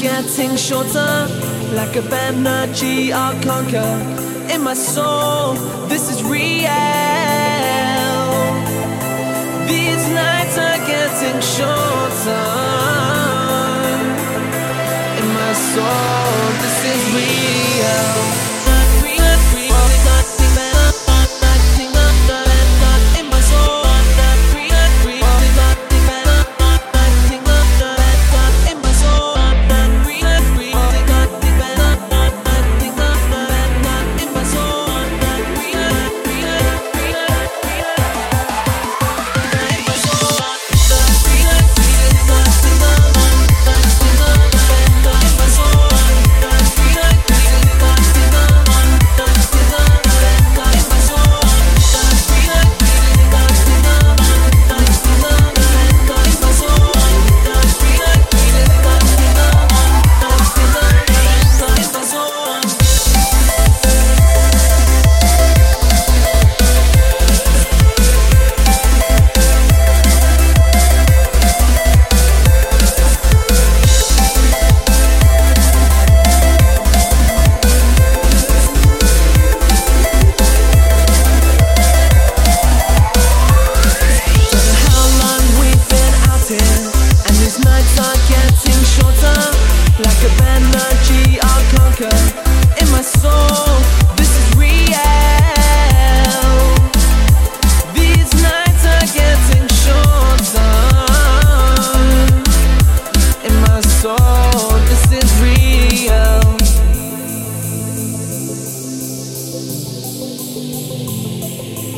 getting shorter. Like a energy I'll conquer. In my soul, this is real. These nights are getting shorter. In my soul, this is real. Thank you.